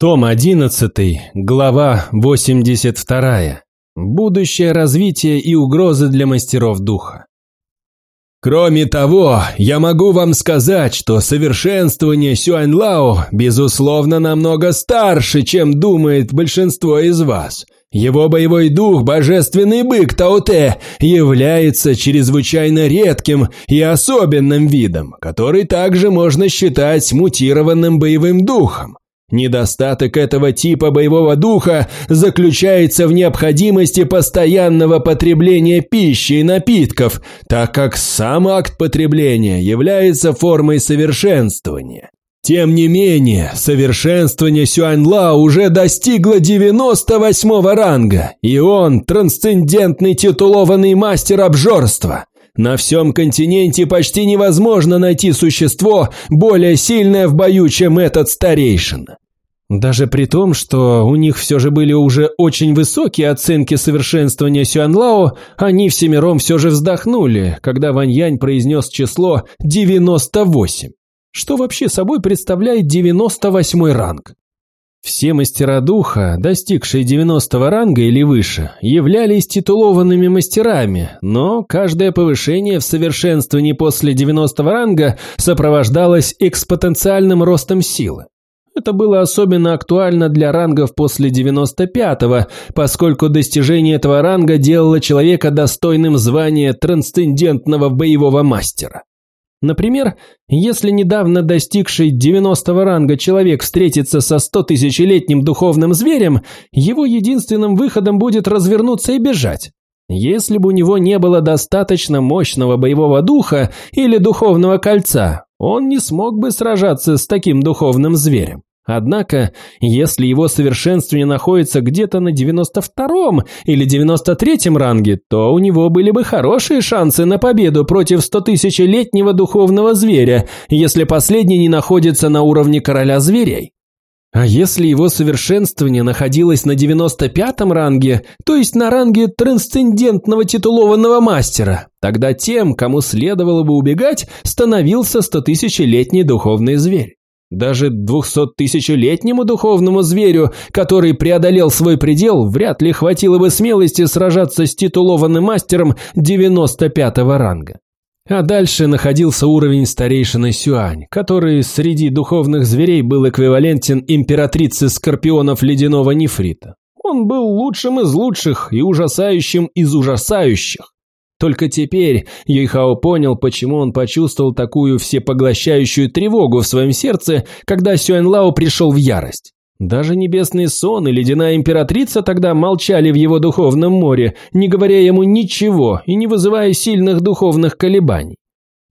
Том 11, глава 82. Будущее развитие и угрозы для мастеров духа. Кроме того, я могу вам сказать, что совершенствование Сюаньлао, безусловно, намного старше, чем думает большинство из вас. Его боевой дух, божественный бык Тауте, является чрезвычайно редким и особенным видом, который также можно считать мутированным боевым духом. Недостаток этого типа боевого духа заключается в необходимости постоянного потребления пищи и напитков, так как сам акт потребления является формой совершенствования. Тем не менее, совершенствование Сюаньла уже достигло 98 ранга, и он трансцендентный титулованный мастер обжорства. На всем континенте почти невозможно найти существо более сильное в бою, чем этот старейшина. Даже при том, что у них все же были уже очень высокие оценки совершенствования Сюанлао, они всемиром все же вздохнули, когда Вань Янь произнес число 98. Что вообще собой представляет 98 ранг? Все мастера духа, достигшие 90 ранга или выше, являлись титулованными мастерами, но каждое повышение в совершенствовании после 90 ранга сопровождалось экспотенциальным ростом силы. Это было особенно актуально для рангов после 95-го, поскольку достижение этого ранга делало человека достойным звания трансцендентного боевого мастера. Например, если недавно достигший 90 ранга человек встретится со 100 тысячелетним духовным зверем, его единственным выходом будет развернуться и бежать. Если бы у него не было достаточно мощного боевого духа или духовного кольца, он не смог бы сражаться с таким духовным зверем. Однако, если его совершенствование находится где-то на 92-м или 93-м ранге, то у него были бы хорошие шансы на победу против 100-тысячелетнего духовного зверя, если последний не находится на уровне короля зверей. А если его совершенствование находилось на 95-м ранге, то есть на ранге трансцендентного титулованного мастера, тогда тем, кому следовало бы убегать, становился 100-тысячелетний духовный зверь. Даже двухсоттысячелетнему духовному зверю, который преодолел свой предел, вряд ли хватило бы смелости сражаться с титулованным мастером 95-го ранга. А дальше находился уровень старейшины Сюань, который среди духовных зверей был эквивалентен императрице скорпионов ледяного нефрита. Он был лучшим из лучших и ужасающим из ужасающих. Только теперь Юйхао понял, почему он почувствовал такую всепоглощающую тревогу в своем сердце, когда Сюэнлао пришел в ярость. Даже небесный сон и ледяная императрица тогда молчали в его духовном море, не говоря ему ничего и не вызывая сильных духовных колебаний.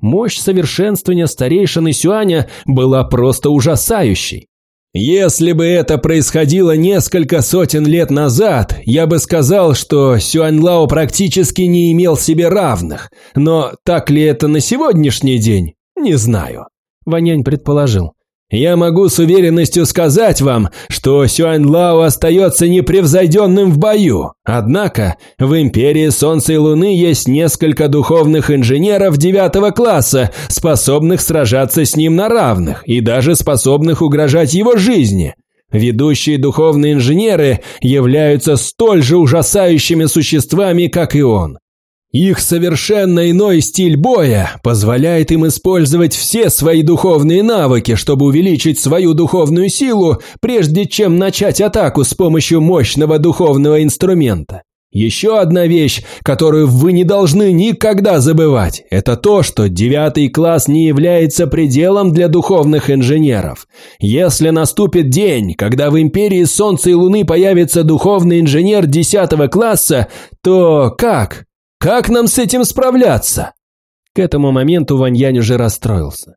Мощь совершенствования старейшины Сюаня была просто ужасающей. Если бы это происходило несколько сотен лет назад, я бы сказал, что Сюаньлао практически не имел себе равных. Но так ли это на сегодняшний день? Не знаю. Ванянь предположил. Я могу с уверенностью сказать вам, что Сюань Лао остается непревзойденным в бою. Однако в Империи Солнца и Луны есть несколько духовных инженеров девятого класса, способных сражаться с ним на равных и даже способных угрожать его жизни. Ведущие духовные инженеры являются столь же ужасающими существами, как и он. Их совершенно иной стиль боя позволяет им использовать все свои духовные навыки, чтобы увеличить свою духовную силу, прежде чем начать атаку с помощью мощного духовного инструмента. Еще одна вещь, которую вы не должны никогда забывать, это то, что девятый класс не является пределом для духовных инженеров. Если наступит день, когда в Империи Солнца и Луны появится духовный инженер десятого класса, то как? Как нам с этим справляться?» К этому моменту Ваньянь уже расстроился.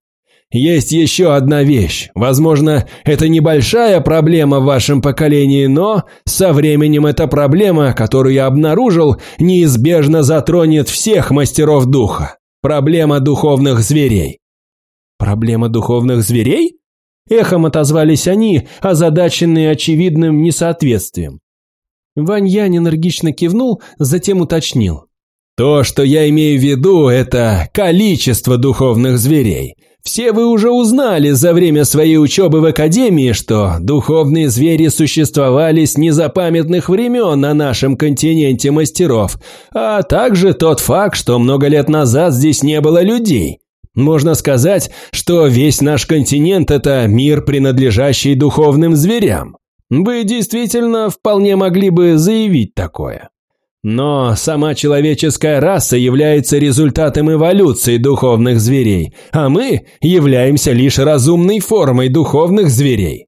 «Есть еще одна вещь. Возможно, это небольшая проблема в вашем поколении, но со временем эта проблема, которую я обнаружил, неизбежно затронет всех мастеров духа. Проблема духовных зверей». «Проблема духовных зверей?» Эхом отозвались они, озадаченные очевидным несоответствием. Ваньянь энергично кивнул, затем уточнил. То, что я имею в виду, это количество духовных зверей. Все вы уже узнали за время своей учебы в Академии, что духовные звери существовали с незапамятных времен на нашем континенте мастеров, а также тот факт, что много лет назад здесь не было людей. Можно сказать, что весь наш континент – это мир, принадлежащий духовным зверям. Вы действительно вполне могли бы заявить такое. Но сама человеческая раса является результатом эволюции духовных зверей, а мы являемся лишь разумной формой духовных зверей.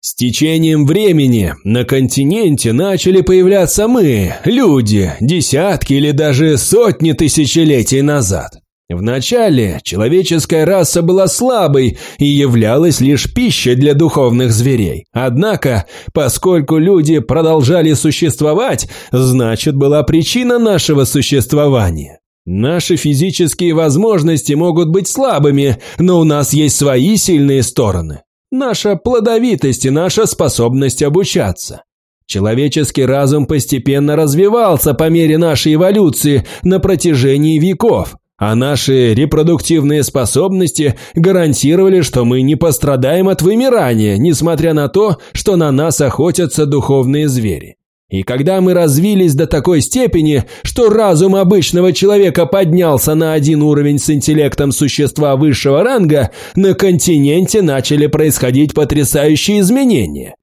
С течением времени на континенте начали появляться мы, люди, десятки или даже сотни тысячелетий назад. Вначале человеческая раса была слабой и являлась лишь пищей для духовных зверей. Однако, поскольку люди продолжали существовать, значит была причина нашего существования. Наши физические возможности могут быть слабыми, но у нас есть свои сильные стороны. Наша плодовитость и наша способность обучаться. Человеческий разум постепенно развивался по мере нашей эволюции на протяжении веков – а наши репродуктивные способности гарантировали, что мы не пострадаем от вымирания, несмотря на то, что на нас охотятся духовные звери. И когда мы развились до такой степени, что разум обычного человека поднялся на один уровень с интеллектом существа высшего ранга, на континенте начали происходить потрясающие изменения.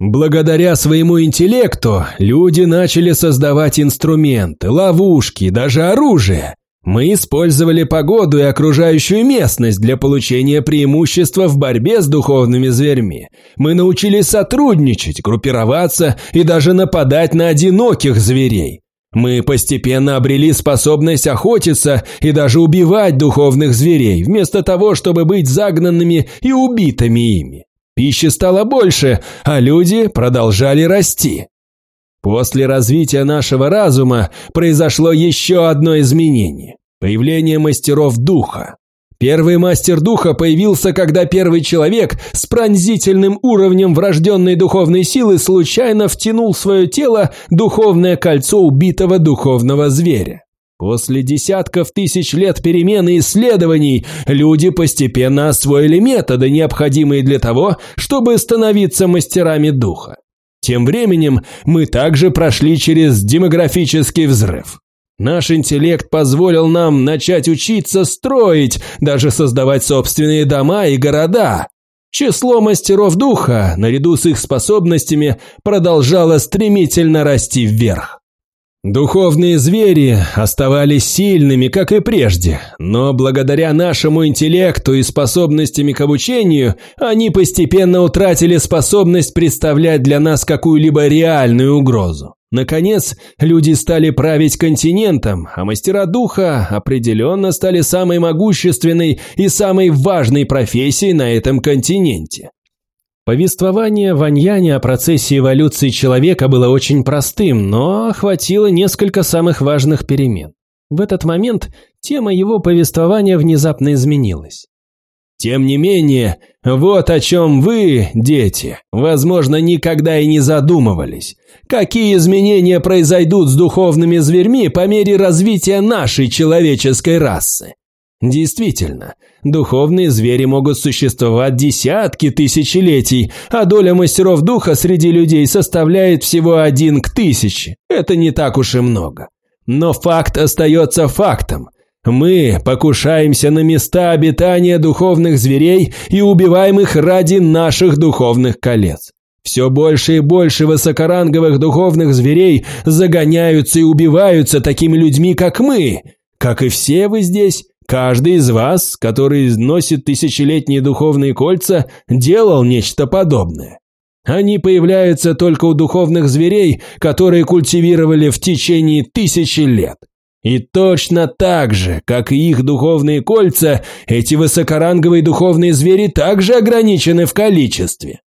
Благодаря своему интеллекту люди начали создавать инструменты, ловушки, даже оружие. Мы использовали погоду и окружающую местность для получения преимущества в борьбе с духовными зверьми. Мы научились сотрудничать, группироваться и даже нападать на одиноких зверей. Мы постепенно обрели способность охотиться и даже убивать духовных зверей, вместо того, чтобы быть загнанными и убитыми ими. Пищи стало больше, а люди продолжали расти. После развития нашего разума произошло еще одно изменение – появление мастеров духа. Первый мастер духа появился, когда первый человек с пронзительным уровнем врожденной духовной силы случайно втянул в свое тело духовное кольцо убитого духовного зверя. После десятков тысяч лет перемен и исследований люди постепенно освоили методы, необходимые для того, чтобы становиться мастерами духа. Тем временем мы также прошли через демографический взрыв. Наш интеллект позволил нам начать учиться строить, даже создавать собственные дома и города. Число мастеров духа, наряду с их способностями, продолжало стремительно расти вверх. Духовные звери оставались сильными, как и прежде, но благодаря нашему интеллекту и способностями к обучению они постепенно утратили способность представлять для нас какую-либо реальную угрозу. Наконец, люди стали править континентом, а мастера духа определенно стали самой могущественной и самой важной профессией на этом континенте. Повествование Ваньяне о процессе эволюции человека было очень простым, но охватило несколько самых важных перемен. В этот момент тема его повествования внезапно изменилась. Тем не менее, вот о чем вы, дети, возможно, никогда и не задумывались. Какие изменения произойдут с духовными зверьми по мере развития нашей человеческой расы? Действительно, духовные звери могут существовать десятки тысячелетий, а доля мастеров духа среди людей составляет всего один к тысяче. Это не так уж и много. Но факт остается фактом. Мы покушаемся на места обитания духовных зверей и убиваем их ради наших духовных колец. Все больше и больше высокоранговых духовных зверей загоняются и убиваются такими людьми, как мы. Как и все вы здесь, Каждый из вас, который носит тысячелетние духовные кольца, делал нечто подобное. Они появляются только у духовных зверей, которые культивировали в течение тысячи лет. И точно так же, как и их духовные кольца, эти высокоранговые духовные звери также ограничены в количестве.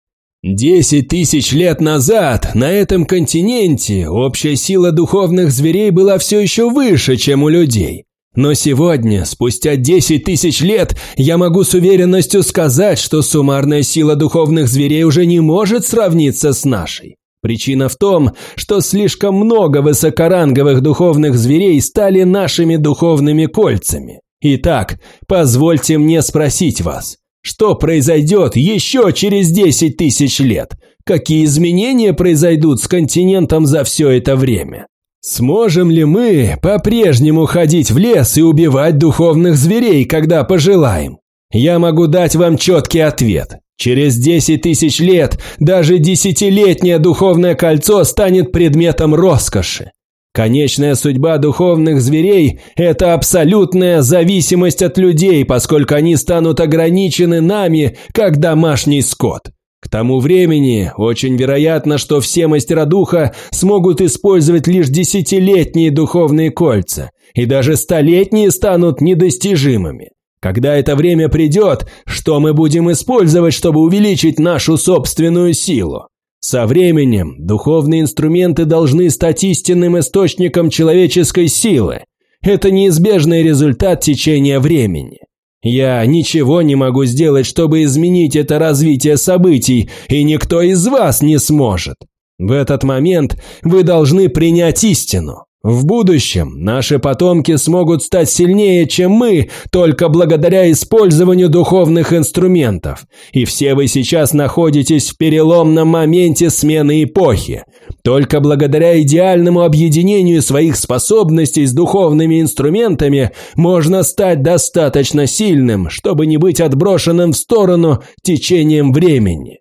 Десять тысяч лет назад на этом континенте общая сила духовных зверей была все еще выше, чем у людей. Но сегодня, спустя 10 тысяч лет, я могу с уверенностью сказать, что суммарная сила духовных зверей уже не может сравниться с нашей. Причина в том, что слишком много высокоранговых духовных зверей стали нашими духовными кольцами. Итак, позвольте мне спросить вас, что произойдет еще через 10 тысяч лет? Какие изменения произойдут с континентом за все это время? Сможем ли мы по-прежнему ходить в лес и убивать духовных зверей, когда пожелаем? Я могу дать вам четкий ответ. Через 10 тысяч лет даже десятилетнее духовное кольцо станет предметом роскоши. Конечная судьба духовных зверей – это абсолютная зависимость от людей, поскольку они станут ограничены нами, как домашний скот. К тому времени очень вероятно, что все мастера духа смогут использовать лишь десятилетние духовные кольца, и даже столетние станут недостижимыми. Когда это время придет, что мы будем использовать, чтобы увеличить нашу собственную силу? Со временем духовные инструменты должны стать истинным источником человеческой силы. Это неизбежный результат течения времени. Я ничего не могу сделать, чтобы изменить это развитие событий, и никто из вас не сможет. В этот момент вы должны принять истину. В будущем наши потомки смогут стать сильнее, чем мы, только благодаря использованию духовных инструментов. И все вы сейчас находитесь в переломном моменте смены эпохи. Только благодаря идеальному объединению своих способностей с духовными инструментами можно стать достаточно сильным, чтобы не быть отброшенным в сторону течением времени.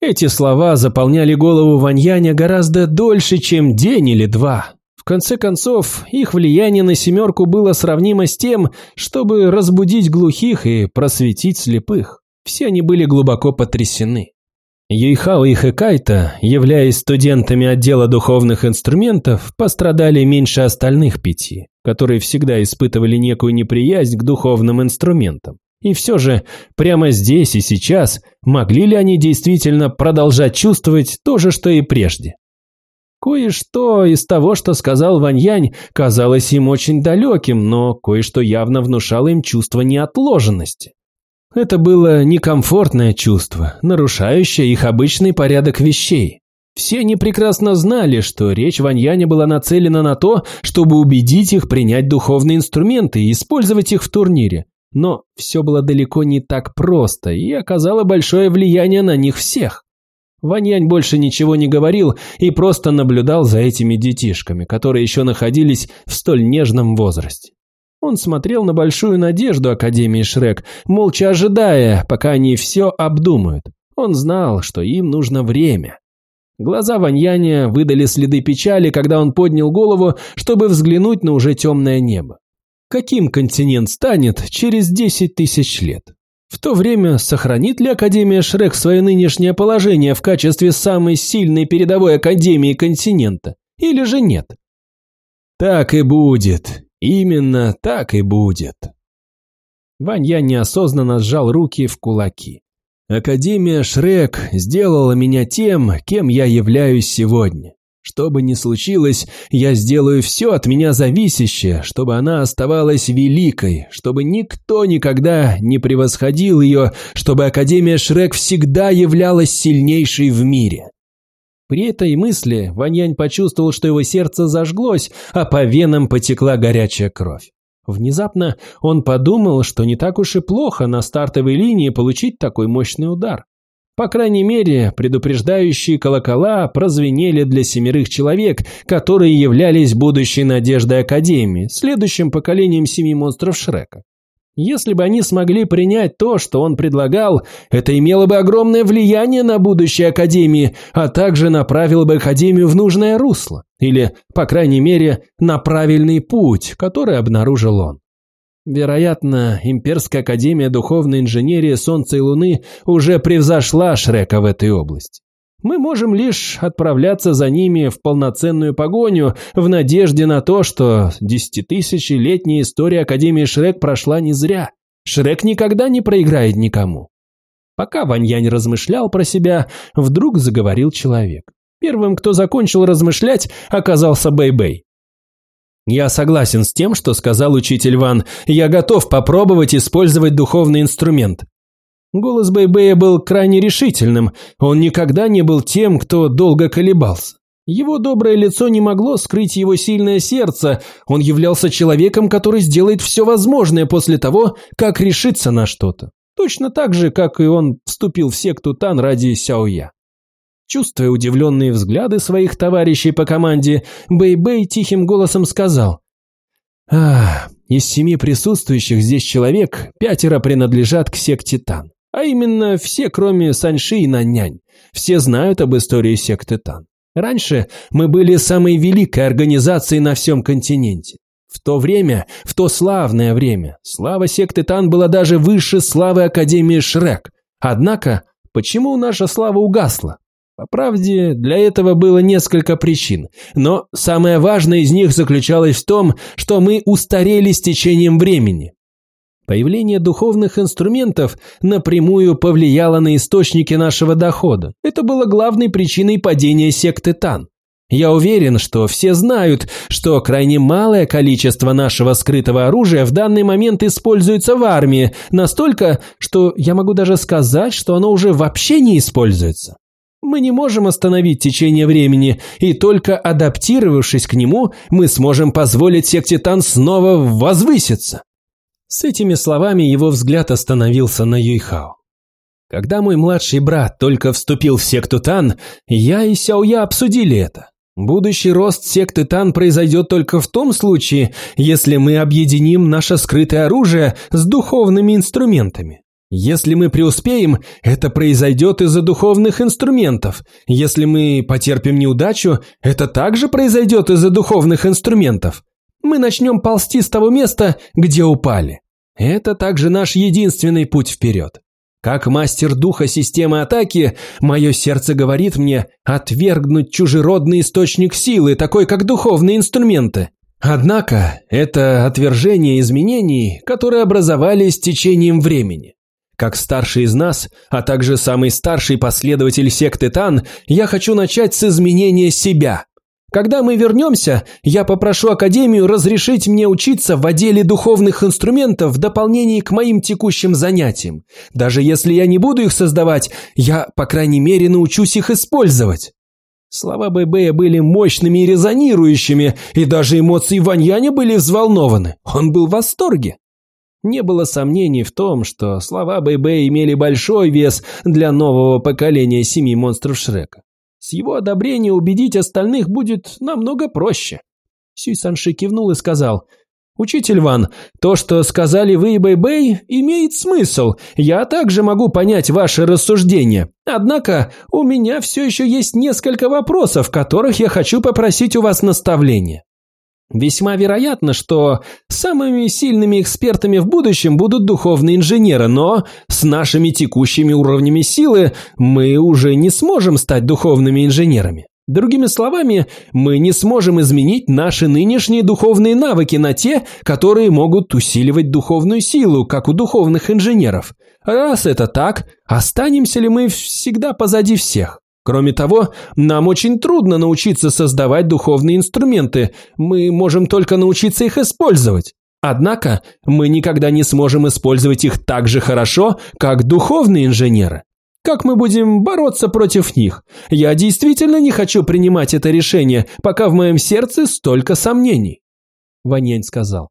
Эти слова заполняли голову Ваньяня гораздо дольше, чем день или два. В конце концов, их влияние на семерку было сравнимо с тем, чтобы разбудить глухих и просветить слепых. Все они были глубоко потрясены. Юйхао и Хэкайта, являясь студентами отдела духовных инструментов, пострадали меньше остальных пяти, которые всегда испытывали некую неприязнь к духовным инструментам. И все же, прямо здесь и сейчас, могли ли они действительно продолжать чувствовать то же, что и прежде? Кое-что из того, что сказал Ваньянь, казалось им очень далеким, но кое-что явно внушало им чувство неотложенности. Это было некомфортное чувство, нарушающее их обычный порядок вещей. Все они прекрасно знали, что речь Ваньяня была нацелена на то, чтобы убедить их принять духовные инструменты и использовать их в турнире. Но все было далеко не так просто и оказало большое влияние на них всех. Ваньянь больше ничего не говорил и просто наблюдал за этими детишками, которые еще находились в столь нежном возрасте. Он смотрел на большую надежду Академии Шрек, молча ожидая, пока они все обдумают. Он знал, что им нужно время. Глаза Ваньяня выдали следы печали, когда он поднял голову, чтобы взглянуть на уже темное небо. Каким континент станет через десять тысяч лет? В то время сохранит ли Академия Шрек свое нынешнее положение в качестве самой сильной передовой Академии континента? Или же нет? Так и будет. Именно так и будет. Ванья неосознанно сжал руки в кулаки. Академия Шрек сделала меня тем, кем я являюсь сегодня. Что бы ни случилось, я сделаю все от меня зависящее, чтобы она оставалась великой, чтобы никто никогда не превосходил ее, чтобы Академия Шрек всегда являлась сильнейшей в мире. При этой мысли Ваньянь почувствовал, что его сердце зажглось, а по венам потекла горячая кровь. Внезапно он подумал, что не так уж и плохо на стартовой линии получить такой мощный удар. По крайней мере, предупреждающие колокола прозвенели для семерых человек, которые являлись будущей надеждой Академии, следующим поколением семи монстров Шрека. Если бы они смогли принять то, что он предлагал, это имело бы огромное влияние на будущее Академии, а также направило бы Академию в нужное русло, или, по крайней мере, на правильный путь, который обнаружил он. Вероятно, Имперская Академия Духовной Инженерии Солнца и Луны уже превзошла Шрека в этой области. Мы можем лишь отправляться за ними в полноценную погоню в надежде на то, что десятитысячелетняя история Академии Шрек прошла не зря. Шрек никогда не проиграет никому. Пока Ваньянь размышлял про себя, вдруг заговорил человек. Первым, кто закончил размышлять, оказался Бэй-Бэй. Я согласен с тем, что сказал учитель Ван. Я готов попробовать использовать духовный инструмент. Голос Бэйбэя был крайне решительным, он никогда не был тем, кто долго колебался. Его доброе лицо не могло скрыть его сильное сердце, он являлся человеком, который сделает все возможное после того, как решится на что-то. Точно так же, как и он вступил в секту Тан ради Сяоя. Чувствуя удивленные взгляды своих товарищей по команде, Бэй-Бэй тихим голосом сказал «Ах, из семи присутствующих здесь человек пятеро принадлежат к секте Тан. А именно все, кроме Саньши и Наннянь. Все знают об истории секты Тан. Раньше мы были самой великой организацией на всем континенте. В то время, в то славное время, слава секты Тан была даже выше славы Академии Шрек. Однако, почему наша слава угасла? По правде, для этого было несколько причин, но самое важное из них заключалось в том, что мы устарели с течением времени. Появление духовных инструментов напрямую повлияло на источники нашего дохода. Это было главной причиной падения секты Тан. Я уверен, что все знают, что крайне малое количество нашего скрытого оружия в данный момент используется в армии, настолько, что я могу даже сказать, что оно уже вообще не используется. Мы не можем остановить течение времени, и только адаптировавшись к нему, мы сможем позволить секте Тан снова возвыситься. С этими словами его взгляд остановился на Юйхао. Когда мой младший брат только вступил в секту Тан, я и Сяоя обсудили это. Будущий рост секты Тан произойдет только в том случае, если мы объединим наше скрытое оружие с духовными инструментами. Если мы преуспеем, это произойдет из-за духовных инструментов. Если мы потерпим неудачу, это также произойдет из-за духовных инструментов. Мы начнем ползти с того места, где упали. Это также наш единственный путь вперед. Как мастер духа системы атаки, мое сердце говорит мне отвергнуть чужеродный источник силы, такой как духовные инструменты. Однако это отвержение изменений, которые образовались с течением времени. Как старший из нас, а также самый старший последователь секты Тан, я хочу начать с изменения себя, когда мы вернемся, я попрошу Академию разрешить мне учиться в отделе духовных инструментов в дополнении к моим текущим занятиям. Даже если я не буду их создавать, я, по крайней мере, научусь их использовать». Слова Бэйбэя были мощными и резонирующими, и даже эмоции Ваньяня были взволнованы. Он был в восторге. Не было сомнений в том, что слова Бэйбэя имели большой вес для нового поколения семи монстров Шрека. С его одобрения убедить остальных будет намного проще. Сюй Санши кивнул и сказал, «Учитель Ван, то, что сказали вы и Бэй-Бэй, имеет смысл. Я также могу понять ваши рассуждения. Однако у меня все еще есть несколько вопросов, в которых я хочу попросить у вас наставления. Весьма вероятно, что самыми сильными экспертами в будущем будут духовные инженеры, но с нашими текущими уровнями силы мы уже не сможем стать духовными инженерами. Другими словами, мы не сможем изменить наши нынешние духовные навыки на те, которые могут усиливать духовную силу, как у духовных инженеров. Раз это так, останемся ли мы всегда позади всех? Кроме того, нам очень трудно научиться создавать духовные инструменты, мы можем только научиться их использовать. Однако мы никогда не сможем использовать их так же хорошо, как духовные инженеры. Как мы будем бороться против них? Я действительно не хочу принимать это решение, пока в моем сердце столько сомнений. Ваньянь сказал.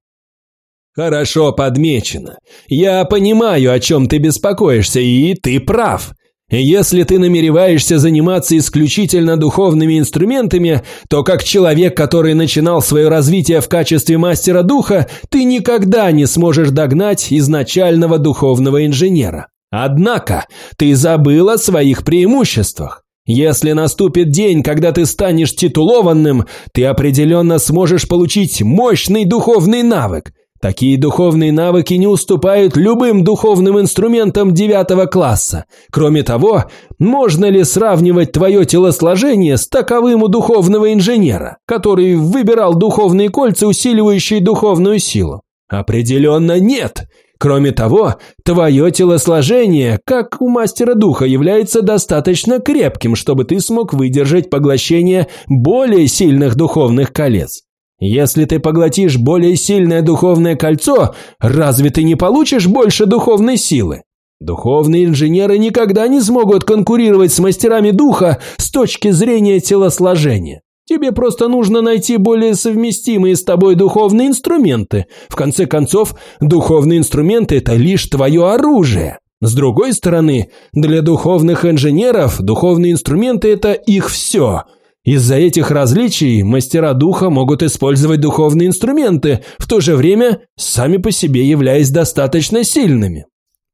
Хорошо подмечено. Я понимаю, о чем ты беспокоишься, и ты прав. Если ты намереваешься заниматься исключительно духовными инструментами, то как человек, который начинал свое развитие в качестве мастера духа, ты никогда не сможешь догнать изначального духовного инженера. Однако ты забыл о своих преимуществах. Если наступит день, когда ты станешь титулованным, ты определенно сможешь получить мощный духовный навык, Такие духовные навыки не уступают любым духовным инструментам девятого класса. Кроме того, можно ли сравнивать твое телосложение с таковым у духовного инженера, который выбирал духовные кольца, усиливающие духовную силу? Определенно нет. Кроме того, твое телосложение, как у мастера духа, является достаточно крепким, чтобы ты смог выдержать поглощение более сильных духовных колец. Если ты поглотишь более сильное духовное кольцо, разве ты не получишь больше духовной силы? Духовные инженеры никогда не смогут конкурировать с мастерами духа с точки зрения телосложения. Тебе просто нужно найти более совместимые с тобой духовные инструменты. В конце концов, духовные инструменты – это лишь твое оружие. С другой стороны, для духовных инженеров духовные инструменты – это их все. Из-за этих различий мастера духа могут использовать духовные инструменты, в то же время сами по себе являясь достаточно сильными.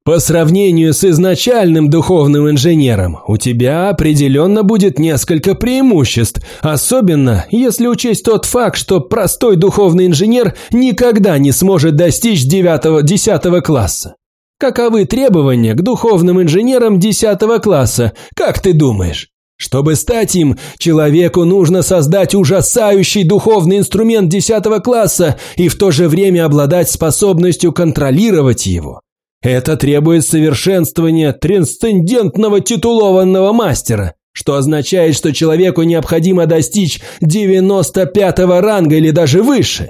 По сравнению с изначальным духовным инженером, у тебя определенно будет несколько преимуществ, особенно если учесть тот факт, что простой духовный инженер никогда не сможет достичь 9-10 класса. Каковы требования к духовным инженерам 10 класса, как ты думаешь? Чтобы стать им, человеку нужно создать ужасающий духовный инструмент 10 класса и в то же время обладать способностью контролировать его. Это требует совершенствования трансцендентного титулованного мастера, что означает, что человеку необходимо достичь 95 ранга или даже выше.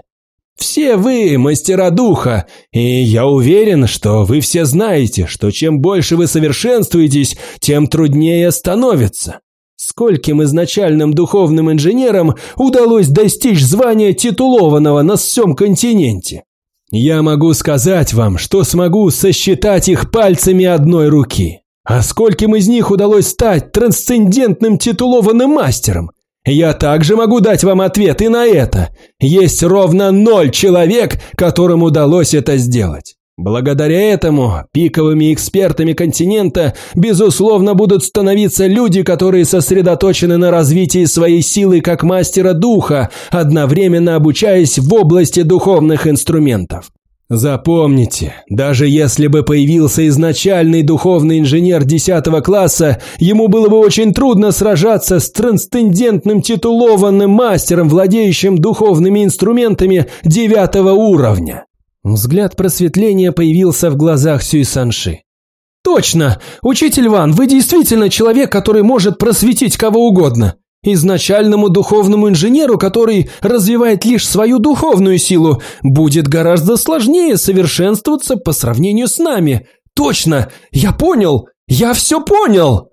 Все вы мастера духа, и я уверен, что вы все знаете, что чем больше вы совершенствуетесь, тем труднее становится. Скольким изначальным духовным инженерам удалось достичь звания титулованного на всем континенте? Я могу сказать вам, что смогу сосчитать их пальцами одной руки. А скольким из них удалось стать трансцендентным титулованным мастером? Я также могу дать вам ответ и на это. Есть ровно ноль человек, которым удалось это сделать. Благодаря этому пиковыми экспертами континента, безусловно, будут становиться люди, которые сосредоточены на развитии своей силы как мастера духа, одновременно обучаясь в области духовных инструментов. Запомните, даже если бы появился изначальный духовный инженер 10 класса, ему было бы очень трудно сражаться с трансцендентным титулованным мастером, владеющим духовными инструментами 9 уровня. Взгляд просветления появился в глазах Сюй Санши. «Точно! Учитель Ван, вы действительно человек, который может просветить кого угодно. Изначальному духовному инженеру, который развивает лишь свою духовную силу, будет гораздо сложнее совершенствоваться по сравнению с нами. Точно! Я понял! Я все понял!»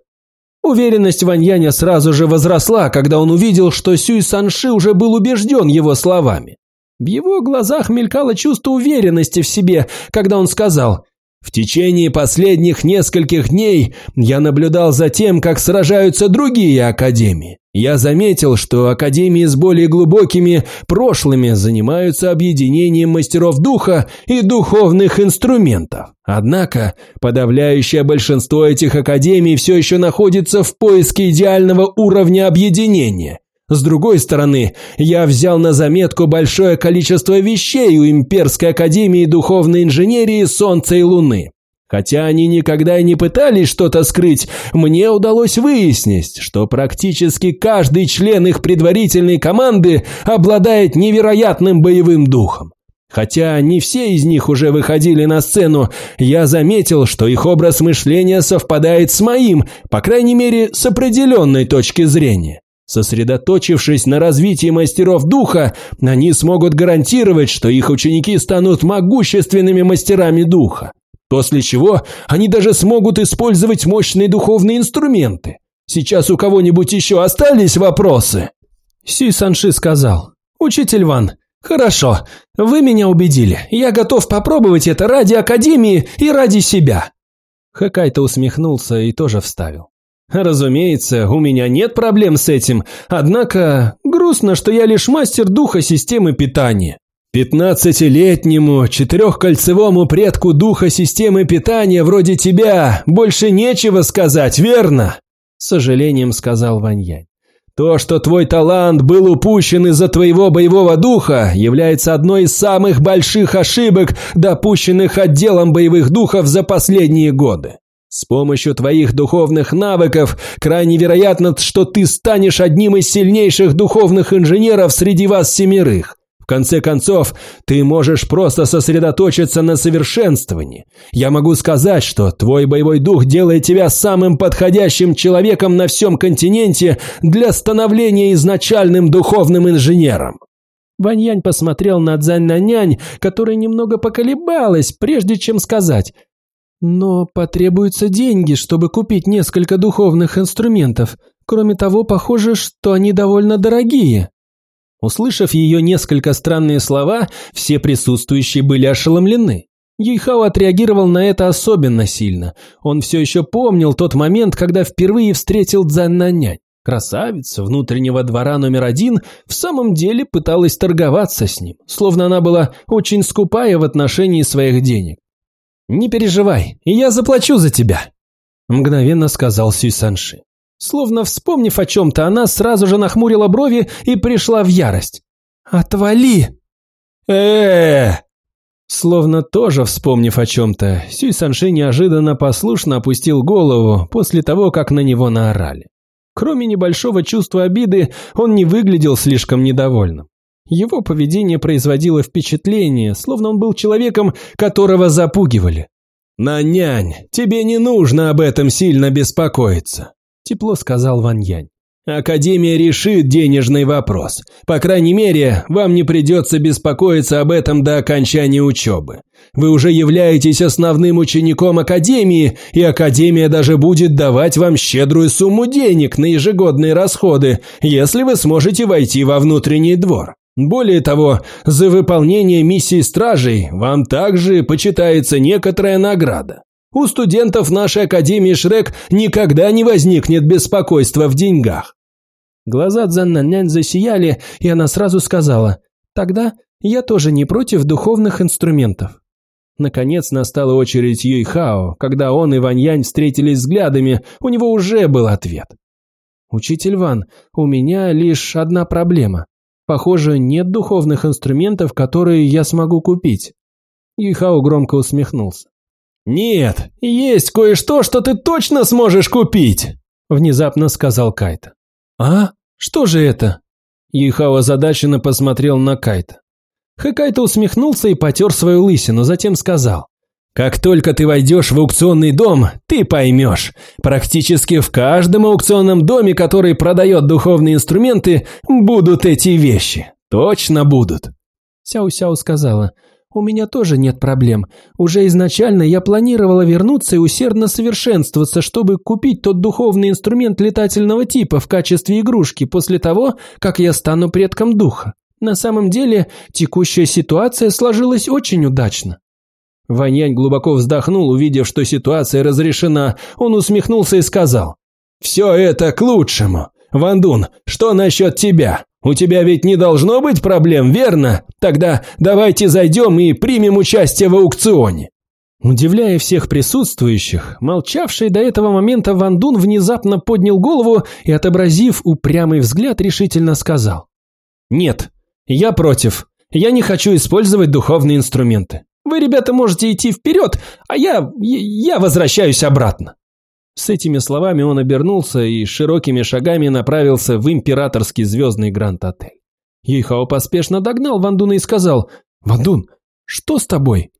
Уверенность Ваньяня сразу же возросла, когда он увидел, что Сюй Санши уже был убежден его словами. В его глазах мелькало чувство уверенности в себе, когда он сказал «В течение последних нескольких дней я наблюдал за тем, как сражаются другие академии. Я заметил, что академии с более глубокими прошлыми занимаются объединением мастеров духа и духовных инструментов. Однако подавляющее большинство этих академий все еще находится в поиске идеального уровня объединения. С другой стороны, я взял на заметку большое количество вещей у Имперской Академии Духовной Инженерии Солнца и Луны. Хотя они никогда и не пытались что-то скрыть, мне удалось выяснить, что практически каждый член их предварительной команды обладает невероятным боевым духом. Хотя не все из них уже выходили на сцену, я заметил, что их образ мышления совпадает с моим, по крайней мере, с определенной точки зрения. Сосредоточившись на развитии мастеров духа, они смогут гарантировать, что их ученики станут могущественными мастерами духа. После чего они даже смогут использовать мощные духовные инструменты. Сейчас у кого-нибудь еще остались вопросы? Си Санши сказал. Учитель Ван, хорошо, вы меня убедили. Я готов попробовать это ради Академии и ради себя. Хакайто усмехнулся и тоже вставил. Разумеется, у меня нет проблем с этим, однако грустно, что я лишь мастер духа системы питания. Пятнадцатилетнему, четырехкольцевому предку духа системы питания вроде тебя больше нечего сказать, верно? С сожалением сказал Ваньянь. То, что твой талант был упущен из-за твоего боевого духа, является одной из самых больших ошибок, допущенных отделом боевых духов за последние годы. С помощью твоих духовных навыков крайне вероятно, что ты станешь одним из сильнейших духовных инженеров среди вас семерых. В конце концов, ты можешь просто сосредоточиться на совершенствовании. Я могу сказать, что твой боевой дух делает тебя самым подходящим человеком на всем континенте для становления изначальным духовным инженером. Ваньянь посмотрел на Цзань на нянь, которая немного поколебалась, прежде чем сказать Но потребуются деньги, чтобы купить несколько духовных инструментов. Кроме того, похоже, что они довольно дорогие. Услышав ее несколько странные слова, все присутствующие были ошеломлены. Юйхао отреагировал на это особенно сильно. Он все еще помнил тот момент, когда впервые встретил Цзаннанянь. Красавица внутреннего двора номер один в самом деле пыталась торговаться с ним, словно она была очень скупая в отношении своих денег. «Не переживай, я заплачу за тебя», – мгновенно сказал Сюй Санши. Словно вспомнив о чем-то, она сразу же нахмурила брови и пришла в ярость. «Отвали!» э Словно тоже вспомнив о чем-то, Сюй Санши неожиданно послушно опустил голову после того, как на него наорали. Кроме небольшого чувства обиды, он не выглядел слишком недовольным. Его поведение производило впечатление, словно он был человеком, которого запугивали. «Нанянь, тебе не нужно об этом сильно беспокоиться», – тепло сказал Ван. Академия решит денежный вопрос. По крайней мере, вам не придется беспокоиться об этом до окончания учебы. Вы уже являетесь основным учеником Академии, и Академия даже будет давать вам щедрую сумму денег на ежегодные расходы, если вы сможете войти во внутренний двор. Более того, за выполнение миссии стражей вам также почитается некоторая награда. У студентов нашей Академии Шрек никогда не возникнет беспокойства в деньгах. Глаза Цзаннанянь засияли, и она сразу сказала, «Тогда я тоже не против духовных инструментов». Наконец настала очередь Юйхао. Когда он и Ваньянь встретились взглядами, у него уже был ответ. «Учитель Ван, у меня лишь одна проблема. Похоже, нет духовных инструментов, которые я смогу купить». Юйхао громко усмехнулся. «Нет, есть кое-что, что ты точно сможешь купить!» Внезапно сказал Кайта. «А? Что же это?» Юйхао озадаченно посмотрел на Кайта. Хэкайто усмехнулся и потер свою лысину, затем сказал. «Как только ты войдешь в аукционный дом, ты поймешь. Практически в каждом аукционном доме, который продает духовные инструменты, будут эти вещи. Точно будут». Сяо-Сяо сказала. У меня тоже нет проблем. Уже изначально я планировала вернуться и усердно совершенствоваться, чтобы купить тот духовный инструмент летательного типа в качестве игрушки после того, как я стану предком духа. На самом деле, текущая ситуация сложилась очень удачно. Ваньянь глубоко вздохнул, увидев, что ситуация разрешена. Он усмехнулся и сказал, «Все это к лучшему. Вандун, что насчет тебя? У тебя ведь не должно быть проблем, верно? Тогда давайте зайдем и примем участие в аукционе». Удивляя всех присутствующих, молчавший до этого момента Ван Дун внезапно поднял голову и, отобразив упрямый взгляд, решительно сказал. «Нет, я против. Я не хочу использовать духовные инструменты. Вы, ребята, можете идти вперед, а я... я возвращаюсь обратно». С этими словами он обернулся и широкими шагами направился в императорский звездный гранд-отель. Юйхао поспешно догнал Вандуна и сказал, «Вандун, что с тобой?»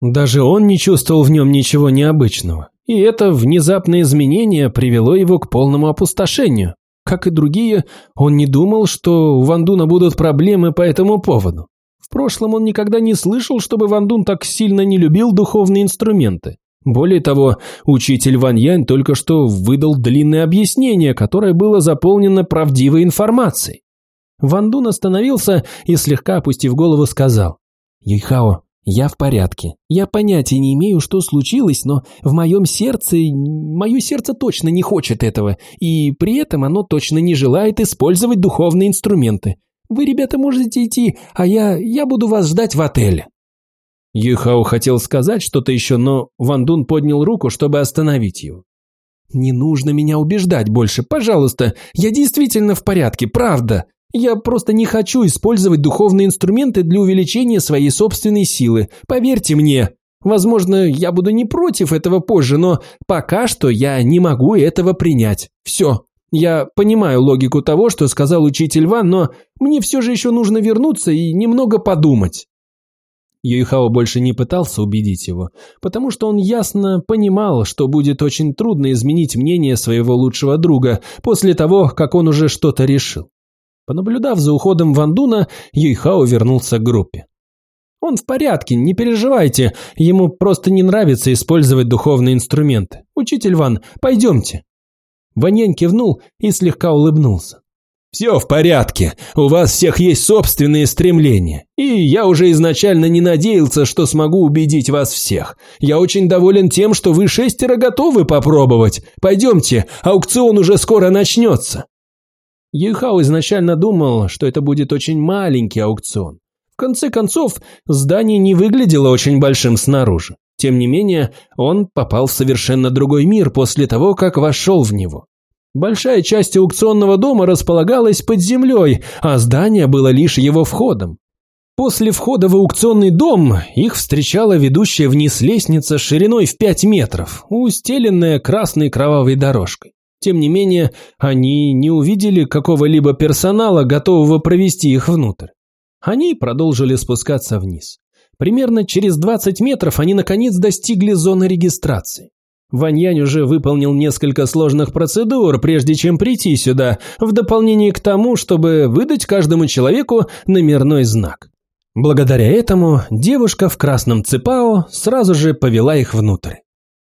Даже он не чувствовал в нем ничего необычного, и это внезапное изменение привело его к полному опустошению. Как и другие, он не думал, что у Вандуна будут проблемы по этому поводу. Прошлом он никогда не слышал, чтобы Вандун так сильно не любил духовные инструменты. Более того, учитель Ван Янь только что выдал длинное объяснение, которое было заполнено правдивой информацией. Ван Дун остановился и, слегка опустив голову, сказал, «Юйхао, я в порядке. Я понятия не имею, что случилось, но в моем сердце... Мое сердце точно не хочет этого, и при этом оно точно не желает использовать духовные инструменты. Вы, ребята, можете идти, а я... я буду вас ждать в отеле». Юхао хотел сказать что-то еще, но Ван Дун поднял руку, чтобы остановить его. «Не нужно меня убеждать больше, пожалуйста. Я действительно в порядке, правда. Я просто не хочу использовать духовные инструменты для увеличения своей собственной силы. Поверьте мне. Возможно, я буду не против этого позже, но пока что я не могу этого принять. Все. Я понимаю логику того, что сказал учитель Ван, но мне все же еще нужно вернуться и немного подумать». Юйхао больше не пытался убедить его, потому что он ясно понимал, что будет очень трудно изменить мнение своего лучшего друга после того, как он уже что-то решил. Понаблюдав за уходом Вандуна, Юйхао вернулся к группе. Он в порядке, не переживайте. Ему просто не нравится использовать духовные инструменты. Учитель Ван, пойдемте». Ваньянь кивнул и слегка улыбнулся. «Все в порядке, у вас всех есть собственные стремления, и я уже изначально не надеялся, что смогу убедить вас всех. Я очень доволен тем, что вы шестеро готовы попробовать. Пойдемте, аукцион уже скоро начнется». Юйхао изначально думал, что это будет очень маленький аукцион. В конце концов, здание не выглядело очень большим снаружи. Тем не менее, он попал в совершенно другой мир после того, как вошел в него. Большая часть аукционного дома располагалась под землей, а здание было лишь его входом. После входа в аукционный дом их встречала ведущая вниз лестница шириной в 5 метров, устеленная красной кровавой дорожкой. Тем не менее, они не увидели какого-либо персонала, готового провести их внутрь. Они продолжили спускаться вниз. Примерно через 20 метров они наконец достигли зоны регистрации. Ваньянь уже выполнил несколько сложных процедур, прежде чем прийти сюда, в дополнение к тому, чтобы выдать каждому человеку номерной знак. Благодаря этому девушка в красном цепао сразу же повела их внутрь.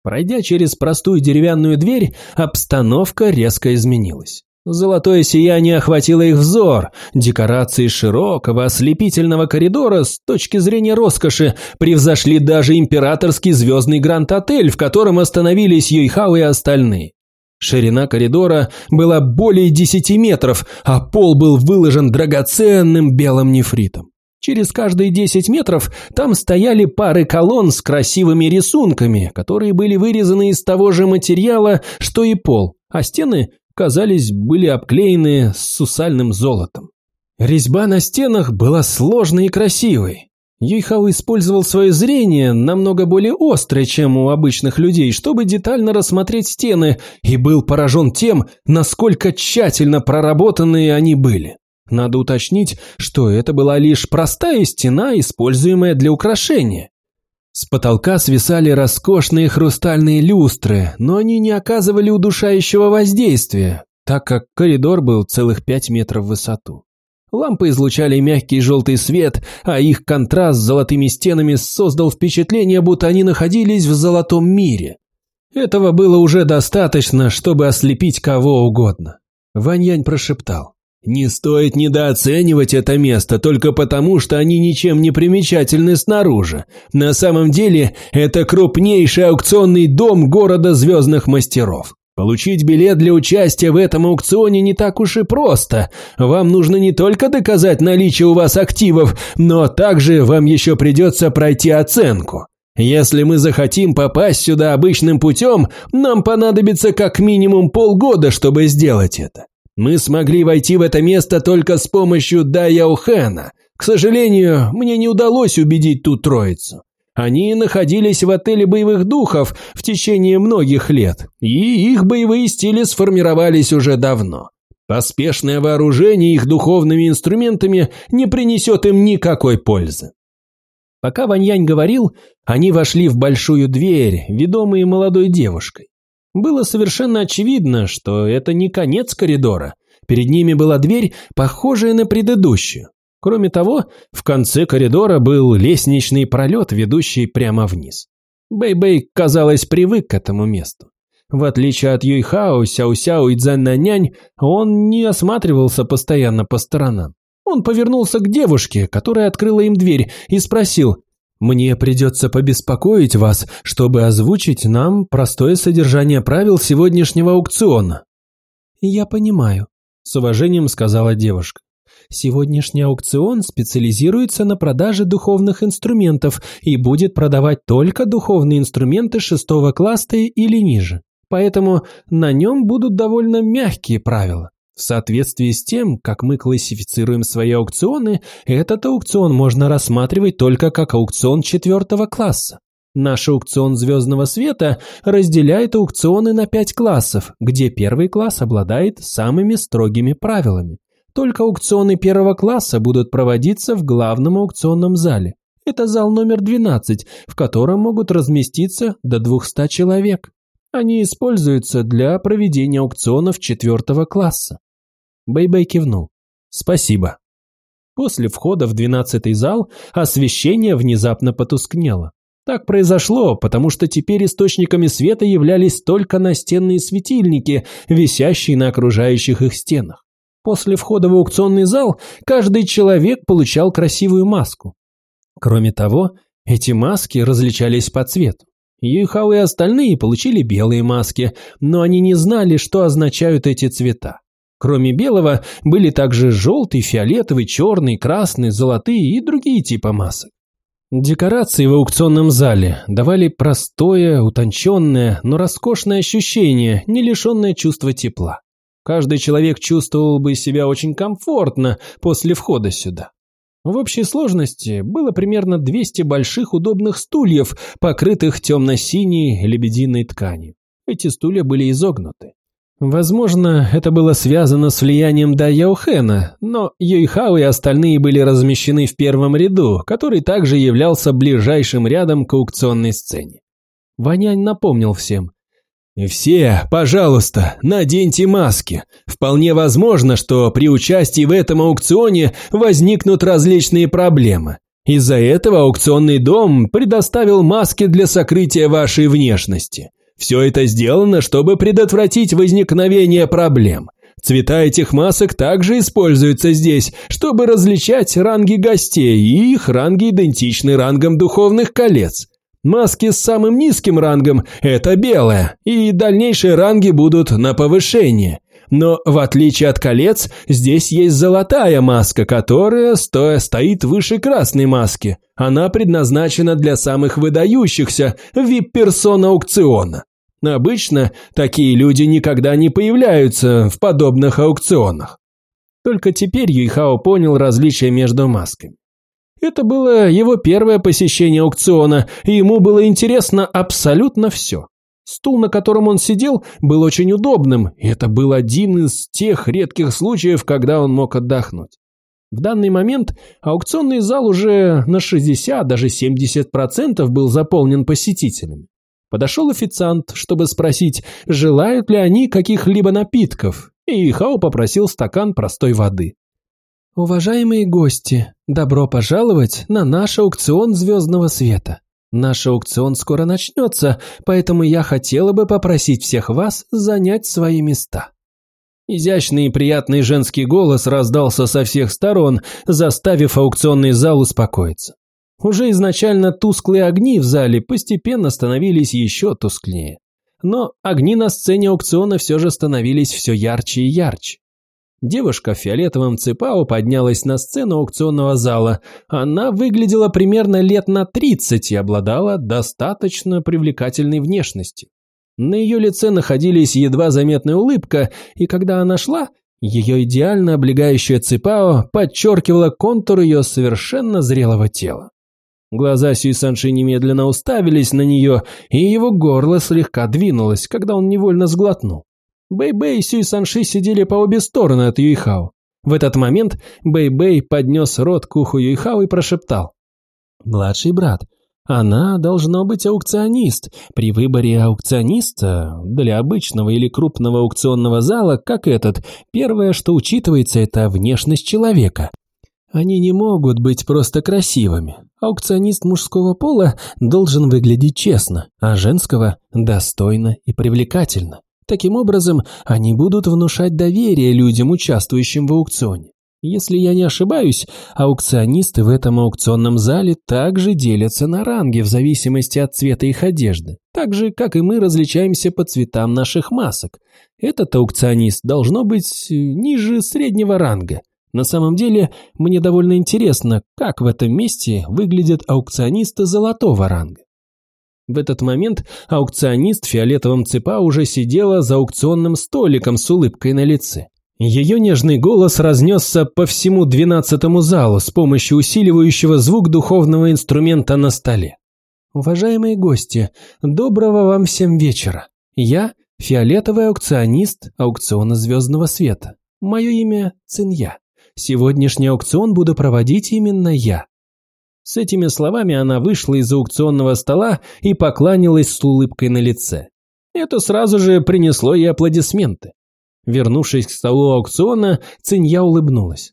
Пройдя через простую деревянную дверь, обстановка резко изменилась. Золотое сияние охватило их взор. Декорации широкого, ослепительного коридора с точки зрения роскоши превзошли даже императорский звездный гранд-отель, в котором остановились Юйхао и остальные. Ширина коридора была более 10 метров, а пол был выложен драгоценным белым нефритом. Через каждые 10 метров там стояли пары колонн с красивыми рисунками, которые были вырезаны из того же материала, что и пол, а стены казались, были обклеены сусальным золотом. Резьба на стенах была сложной и красивой. Юйхао использовал свое зрение намного более острое, чем у обычных людей, чтобы детально рассмотреть стены, и был поражен тем, насколько тщательно проработанные они были. Надо уточнить, что это была лишь простая стена, используемая для украшения. С потолка свисали роскошные хрустальные люстры, но они не оказывали удушающего воздействия, так как коридор был целых пять метров в высоту. Лампы излучали мягкий желтый свет, а их контраст с золотыми стенами создал впечатление, будто они находились в золотом мире. Этого было уже достаточно, чтобы ослепить кого угодно. Ваньянь прошептал. Не стоит недооценивать это место только потому, что они ничем не примечательны снаружи. На самом деле, это крупнейший аукционный дом города звездных мастеров. Получить билет для участия в этом аукционе не так уж и просто. Вам нужно не только доказать наличие у вас активов, но также вам еще придется пройти оценку. Если мы захотим попасть сюда обычным путем, нам понадобится как минимум полгода, чтобы сделать это. Мы смогли войти в это место только с помощью Даяохена. К сожалению, мне не удалось убедить ту троицу. Они находились в отеле боевых духов в течение многих лет, и их боевые стили сформировались уже давно. Поспешное вооружение их духовными инструментами не принесет им никакой пользы. Пока Ваньянь говорил, они вошли в большую дверь, ведомые молодой девушкой. Было совершенно очевидно, что это не конец коридора. Перед ними была дверь, похожая на предыдущую. Кроме того, в конце коридора был лестничный пролет, ведущий прямо вниз. Бэй-Бэй, казалось, привык к этому месту. В отличие от Юйхао, Сяо-Сяо и Цзань-Нянь, он не осматривался постоянно по сторонам. Он повернулся к девушке, которая открыла им дверь, и спросил, мне придется побеспокоить вас, чтобы озвучить нам простое содержание правил сегодняшнего аукциона». «Я понимаю», – с уважением сказала девушка. «Сегодняшний аукцион специализируется на продаже духовных инструментов и будет продавать только духовные инструменты шестого класса или ниже. Поэтому на нем будут довольно мягкие правила. В соответствии с тем, как мы классифицируем свои аукционы, этот аукцион можно рассматривать только как аукцион четвертого класса. Наш аукцион звездного света разделяет аукционы на пять классов, где первый класс обладает самыми строгими правилами. Только аукционы первого класса будут проводиться в главном аукционном зале. Это зал номер 12, в котором могут разместиться до 200 человек. Они используются для проведения аукционов четвертого класса. Бэйбэй кивнул. «Спасибо». После входа в двенадцатый зал освещение внезапно потускнело. Так произошло, потому что теперь источниками света являлись только настенные светильники, висящие на окружающих их стенах. После входа в аукционный зал каждый человек получал красивую маску. Кроме того, эти маски различались по цвету. Юйхао и остальные получили белые маски, но они не знали, что означают эти цвета. Кроме белого, были также желтый, фиолетовый, черный, красный, золотые и другие типа масок. Декорации в аукционном зале давали простое, утонченное, но роскошное ощущение, не лишенное чувства тепла. Каждый человек чувствовал бы себя очень комфортно после входа сюда. В общей сложности было примерно 200 больших удобных стульев, покрытых темно-синей лебединой тканью. Эти стулья были изогнуты. Возможно, это было связано с влиянием Да Яохена, но Юйхао и остальные были размещены в первом ряду, который также являлся ближайшим рядом к аукционной сцене. Ванянь напомнил всем. «Все, пожалуйста, наденьте маски. Вполне возможно, что при участии в этом аукционе возникнут различные проблемы. Из-за этого аукционный дом предоставил маски для сокрытия вашей внешности. Все это сделано, чтобы предотвратить возникновение проблем. Цвета этих масок также используются здесь, чтобы различать ранги гостей, и их ранги идентичны рангам духовных колец. Маски с самым низким рангом – это белая, и дальнейшие ранги будут на повышение. Но в отличие от колец, здесь есть золотая маска, которая стоя стоит выше красной маски. Она предназначена для самых выдающихся вип-персон аукциона. Обычно такие люди никогда не появляются в подобных аукционах. Только теперь Юйхао понял различия между масками. Это было его первое посещение аукциона, и ему было интересно абсолютно все. Стул, на котором он сидел, был очень удобным, и это был один из тех редких случаев, когда он мог отдохнуть. В данный момент аукционный зал уже на 60, даже 70% был заполнен посетителями. Подошел официант, чтобы спросить, желают ли они каких-либо напитков, и Хао попросил стакан простой воды. «Уважаемые гости, добро пожаловать на наш аукцион звездного света. Наш аукцион скоро начнется, поэтому я хотела бы попросить всех вас занять свои места». Изящный и приятный женский голос раздался со всех сторон, заставив аукционный зал успокоиться. Уже изначально тусклые огни в зале постепенно становились еще тусклее. Но огни на сцене аукциона все же становились все ярче и ярче. Девушка в фиолетовом цепао поднялась на сцену аукционного зала. Она выглядела примерно лет на 30 и обладала достаточно привлекательной внешностью. На ее лице находились едва заметная улыбка, и когда она шла, ее идеально облегающая цепао подчеркивала контур ее совершенно зрелого тела. Глаза Сюй Санши немедленно уставились на нее, и его горло слегка двинулось, когда он невольно сглотнул. Бэй-Бэй и Сюй Санши сидели по обе стороны от Юйхао. В этот момент Бэй-Бэй поднес рот к уху Юйхао и прошептал. «Младший брат, она должно быть аукционист. При выборе аукциониста для обычного или крупного аукционного зала, как этот, первое, что учитывается, это внешность человека. Они не могут быть просто красивыми. Аукционист мужского пола должен выглядеть честно, а женского – достойно и привлекательно. Таким образом, они будут внушать доверие людям, участвующим в аукционе. Если я не ошибаюсь, аукционисты в этом аукционном зале также делятся на ранги в зависимости от цвета их одежды, так же, как и мы различаемся по цветам наших масок. Этот аукционист должно быть ниже среднего ранга, на самом деле, мне довольно интересно, как в этом месте выглядят аукционисты золотого ранга. В этот момент аукционист в фиолетовом цепа уже сидела за аукционным столиком с улыбкой на лице. Ее нежный голос разнесся по всему двенадцатому залу с помощью усиливающего звук духовного инструмента на столе. Уважаемые гости, доброго вам всем вечера. Я – фиолетовый аукционист аукциона звездного света. Мое имя – Цинья. Сегодняшний аукцион буду проводить именно я». С этими словами она вышла из аукционного стола и покланялась с улыбкой на лице. Это сразу же принесло ей аплодисменты. Вернувшись к столу аукциона, Цинья улыбнулась.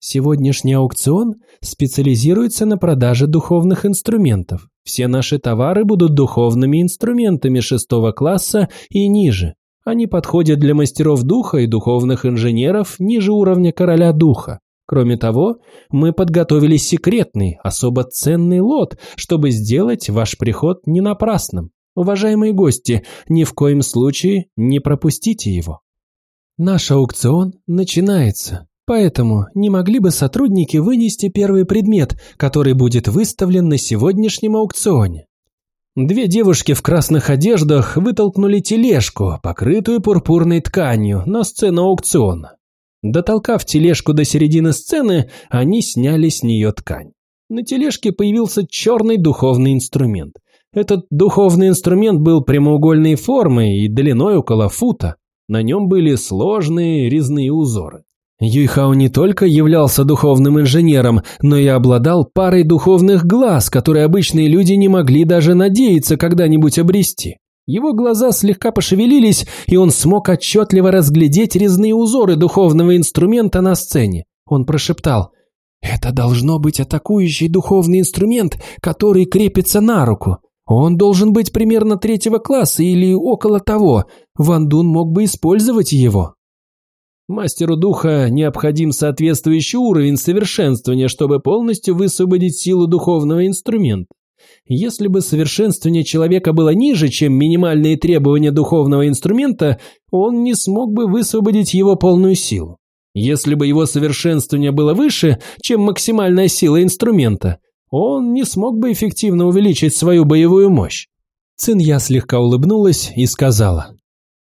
Сегодняшний аукцион специализируется на продаже духовных инструментов. Все наши товары будут духовными инструментами шестого класса и ниже. Они подходят для мастеров духа и духовных инженеров ниже уровня короля духа. Кроме того, мы подготовили секретный, особо ценный лот, чтобы сделать ваш приход не напрасным. Уважаемые гости, ни в коем случае не пропустите его. Наш аукцион начинается. Поэтому не могли бы сотрудники вынести первый предмет, который будет выставлен на сегодняшнем аукционе? Две девушки в красных одеждах вытолкнули тележку, покрытую пурпурной тканью, на сцену аукциона. Дотолкав тележку до середины сцены, они сняли с нее ткань. На тележке появился черный духовный инструмент. Этот духовный инструмент был прямоугольной формы и длиной около фута. На нем были сложные резные узоры. Юйхао не только являлся духовным инженером, но и обладал парой духовных глаз, которые обычные люди не могли даже надеяться когда-нибудь обрести. Его глаза слегка пошевелились, и он смог отчетливо разглядеть резные узоры духовного инструмента на сцене. Он прошептал «Это должно быть атакующий духовный инструмент, который крепится на руку. Он должен быть примерно третьего класса или около того. Ван Дун мог бы использовать его». Мастеру духа необходим соответствующий уровень совершенствования, чтобы полностью высвободить силу духовного инструмента. Если бы совершенствование человека было ниже, чем минимальные требования духовного инструмента, он не смог бы высвободить его полную силу. Если бы его совершенствование было выше, чем максимальная сила инструмента, он не смог бы эффективно увеличить свою боевую мощь. Цинья слегка улыбнулась и сказала,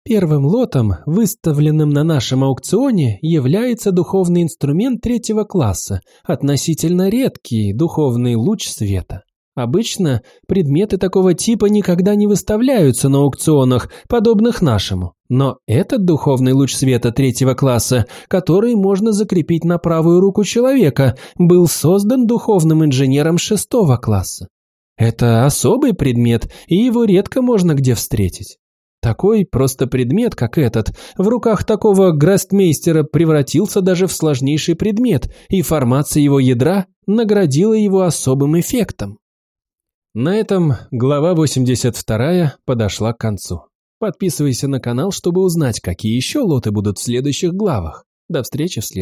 Первым лотом, выставленным на нашем аукционе, является духовный инструмент третьего класса, относительно редкий духовный луч света. Обычно предметы такого типа никогда не выставляются на аукционах, подобных нашему. Но этот духовный луч света третьего класса, который можно закрепить на правую руку человека, был создан духовным инженером шестого класса. Это особый предмет, и его редко можно где встретить. Такой просто предмет, как этот, в руках такого грастмейстера превратился даже в сложнейший предмет, и формация его ядра наградила его особым эффектом. На этом глава 82 подошла к концу. Подписывайся на канал, чтобы узнать, какие еще лоты будут в следующих главах. До встречи в следующем.